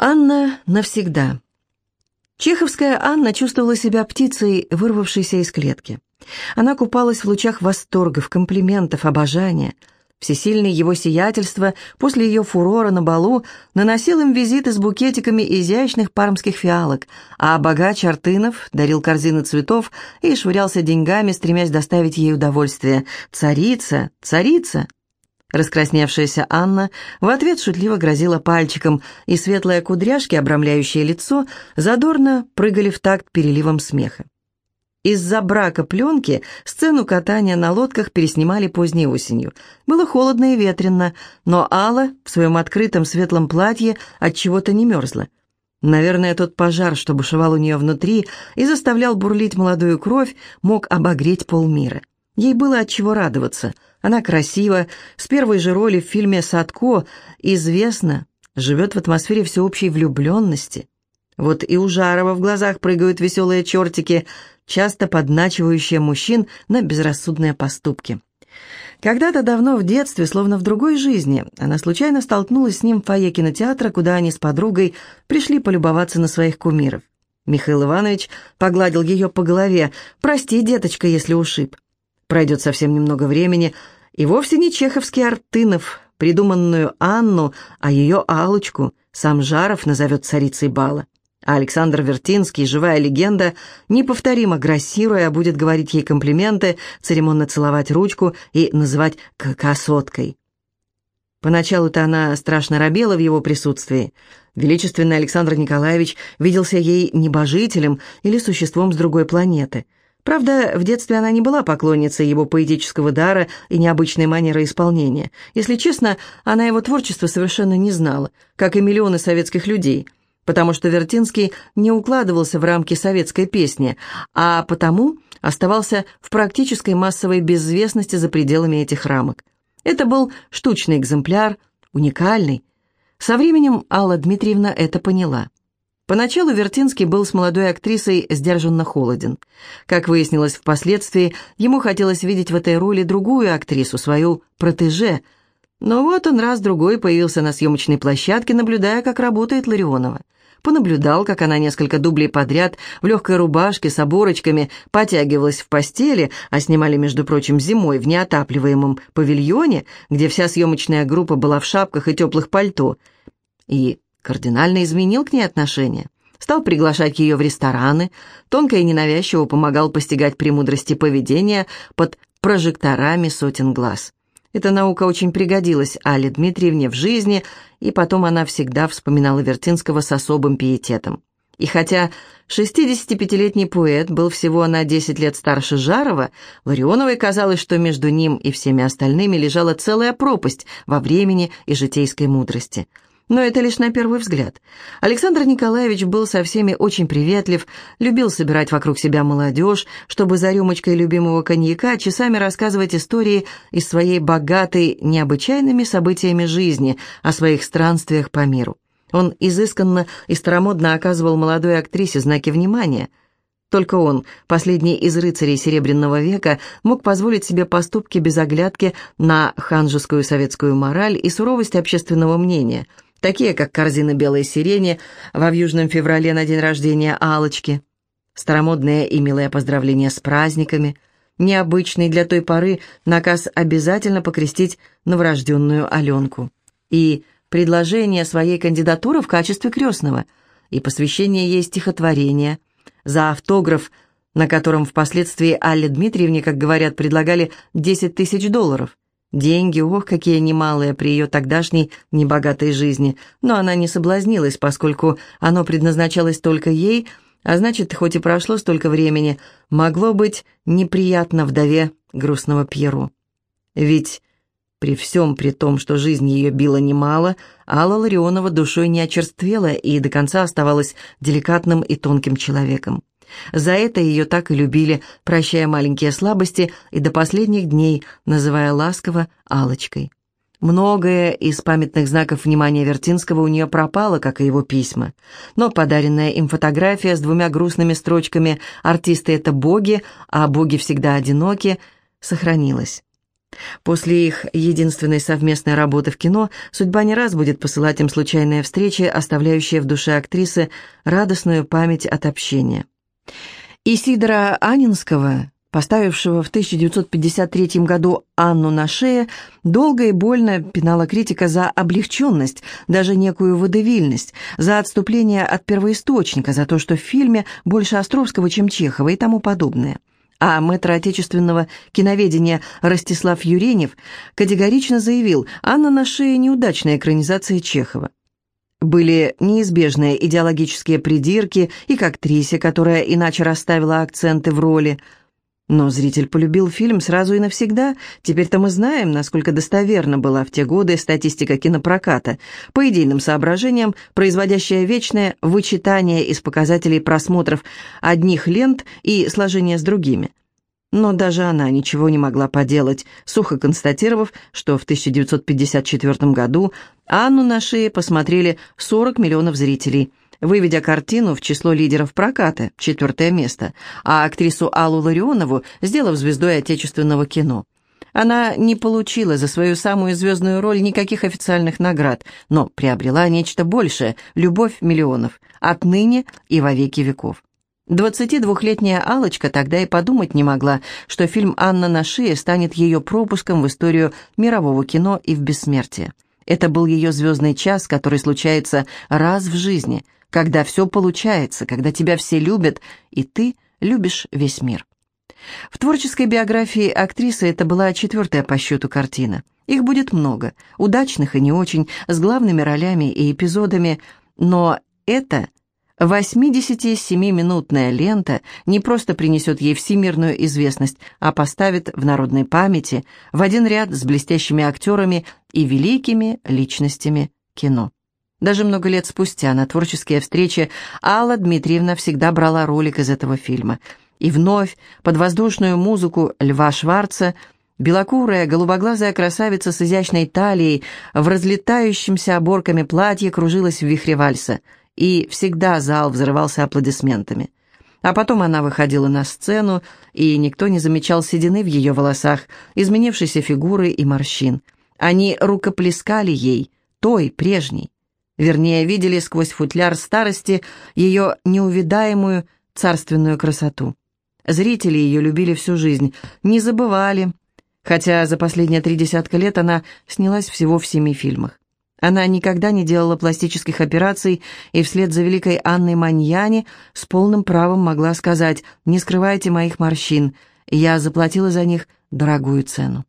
Анна навсегда. Чеховская Анна чувствовала себя птицей, вырвавшейся из клетки. Она купалась в лучах восторгов, комплиментов, обожания. Всесильное его сиятельство после ее фурора на балу наносил им визиты с букетиками изящных пармских фиалок, а богач Артынов дарил корзины цветов и швырялся деньгами, стремясь доставить ей удовольствие. «Царица! Царица!» Раскрасневшаяся Анна в ответ шутливо грозила пальчиком, и светлые кудряшки, обрамляющие лицо, задорно прыгали в такт переливом смеха. Из-за брака пленки сцену катания на лодках переснимали поздней осенью. Было холодно и ветрено, но Алла в своем открытом светлом платье от чего-то не мерзла. Наверное, тот пожар, что бушевал у нее внутри и заставлял бурлить молодую кровь, мог обогреть полмира. Ей было от чего радоваться. Она красива, с первой же роли в фильме «Садко» известна, живет в атмосфере всеобщей влюбленности. Вот и у Жарова в глазах прыгают веселые чертики, часто подначивающие мужчин на безрассудные поступки. Когда-то давно в детстве, словно в другой жизни, она случайно столкнулась с ним в фойе кинотеатра, куда они с подругой пришли полюбоваться на своих кумиров. Михаил Иванович погладил ее по голове. «Прости, деточка, если ушиб». Пройдет совсем немного времени, и вовсе не чеховский Артынов, придуманную Анну, а ее Алочку, сам Жаров назовет царицей бала. А Александр Вертинский, живая легенда, неповторимо грассируя, будет говорить ей комплименты, церемонно целовать ручку и называть «косоткой». Поначалу-то она страшно робела в его присутствии. Величественный Александр Николаевич виделся ей небожителем или существом с другой планеты – Правда, в детстве она не была поклонницей его поэтического дара и необычной манеры исполнения. Если честно, она его творчество совершенно не знала, как и миллионы советских людей, потому что Вертинский не укладывался в рамки советской песни, а потому оставался в практической массовой безвестности за пределами этих рамок. Это был штучный экземпляр, уникальный. Со временем Алла Дмитриевна это поняла. Поначалу Вертинский был с молодой актрисой сдержанно холоден. Как выяснилось впоследствии, ему хотелось видеть в этой роли другую актрису, свою протеже. Но вот он раз-другой появился на съемочной площадке, наблюдая, как работает Ларионова. Понаблюдал, как она несколько дублей подряд в легкой рубашке с оборочками потягивалась в постели, а снимали, между прочим, зимой в неотапливаемом павильоне, где вся съемочная группа была в шапках и теплых пальто. И кардинально изменил к ней отношение. Стал приглашать ее в рестораны, тонко и ненавязчиво помогал постигать премудрости поведения под прожекторами сотен глаз. Эта наука очень пригодилась Але Дмитриевне в жизни, и потом она всегда вспоминала Вертинского с особым пиететом. И хотя 65-летний поэт был всего на 10 лет старше Жарова, Ларионовой казалось, что между ним и всеми остальными лежала целая пропасть во времени и житейской мудрости – но это лишь на первый взгляд. Александр Николаевич был со всеми очень приветлив, любил собирать вокруг себя молодежь, чтобы за рюмочкой любимого коньяка часами рассказывать истории из своей богатой, необычайными событиями жизни, о своих странствиях по миру. Он изысканно и старомодно оказывал молодой актрисе знаки внимания. Только он, последний из рыцарей Серебряного века, мог позволить себе поступки без оглядки на ханжескую советскую мораль и суровость общественного мнения – такие как корзина белой сирени во вьюжном феврале на день рождения Алочки, старомодные и милые поздравления с праздниками, необычный для той поры наказ обязательно покрестить новорожденную Аленку и предложение своей кандидатуры в качестве крестного и посвящение ей стихотворения за автограф, на котором впоследствии Алле Дмитриевне, как говорят, предлагали 10 тысяч долларов – Деньги, ох, какие немалые при ее тогдашней небогатой жизни, но она не соблазнилась, поскольку оно предназначалось только ей, а значит, хоть и прошло столько времени, могло быть неприятно вдове грустного Пьеру. Ведь при всем при том, что жизнь ее била немало, Алла Ларионова душой не очерствела и до конца оставалась деликатным и тонким человеком. За это ее так и любили, прощая маленькие слабости и до последних дней, называя ласково алочкой Многое из памятных знаков внимания Вертинского у нее пропало, как и его письма. Но подаренная им фотография с двумя грустными строчками «Артисты — это боги, а боги всегда одиноки» сохранилась. После их единственной совместной работы в кино судьба не раз будет посылать им случайные встречи, оставляющие в душе актрисы радостную память от общения. Исидора Анинского, поставившего в 1953 году Анну на шее, долго и больно пинала критика за облегченность, даже некую водевильность, за отступление от первоисточника, за то, что в фильме больше Островского, чем Чехова и тому подобное. А мэтр отечественного киноведения Ростислав Юренев категорично заявил, Анна на шее неудачная экранизация Чехова. Были неизбежные идеологические придирки и к актрисе, которая иначе расставила акценты в роли. Но зритель полюбил фильм сразу и навсегда. Теперь-то мы знаем, насколько достоверна была в те годы статистика кинопроката, по идейным соображениям, производящая вечное вычитание из показателей просмотров одних лент и сложения с другими. Но даже она ничего не могла поделать, сухо констатировав, что в 1954 году Анну на шее посмотрели 40 миллионов зрителей, выведя картину в число лидеров проката, четвертое место, а актрису Аллу Ларионову сделав звездой отечественного кино. Она не получила за свою самую звездную роль никаких официальных наград, но приобрела нечто большее – любовь миллионов, отныне и во веки веков. 22-летняя алочка тогда и подумать не могла, что фильм «Анна на шее» станет ее пропуском в историю мирового кино и в бессмертие. Это был ее звездный час, который случается раз в жизни, когда все получается, когда тебя все любят, и ты любишь весь мир. В творческой биографии актрисы это была четвертая по счету картина. Их будет много, удачных и не очень, с главными ролями и эпизодами, но это 87-минутная лента не просто принесет ей всемирную известность, а поставит в народной памяти в один ряд с блестящими актерами и великими личностями кино. Даже много лет спустя на творческие встречи Алла Дмитриевна всегда брала ролик из этого фильма. И вновь под воздушную музыку Льва Шварца белокурая голубоглазая красавица с изящной талией в разлетающемся оборками платье кружилась в вихре вальса – и всегда зал взрывался аплодисментами. А потом она выходила на сцену, и никто не замечал седины в ее волосах, изменившейся фигуры и морщин. Они рукоплескали ей, той, прежней. Вернее, видели сквозь футляр старости ее неувидаемую царственную красоту. Зрители ее любили всю жизнь, не забывали, хотя за последние три десятка лет она снялась всего в семи фильмах. Она никогда не делала пластических операций и вслед за великой Анной Маньяни с полным правом могла сказать «Не скрывайте моих морщин, я заплатила за них дорогую цену».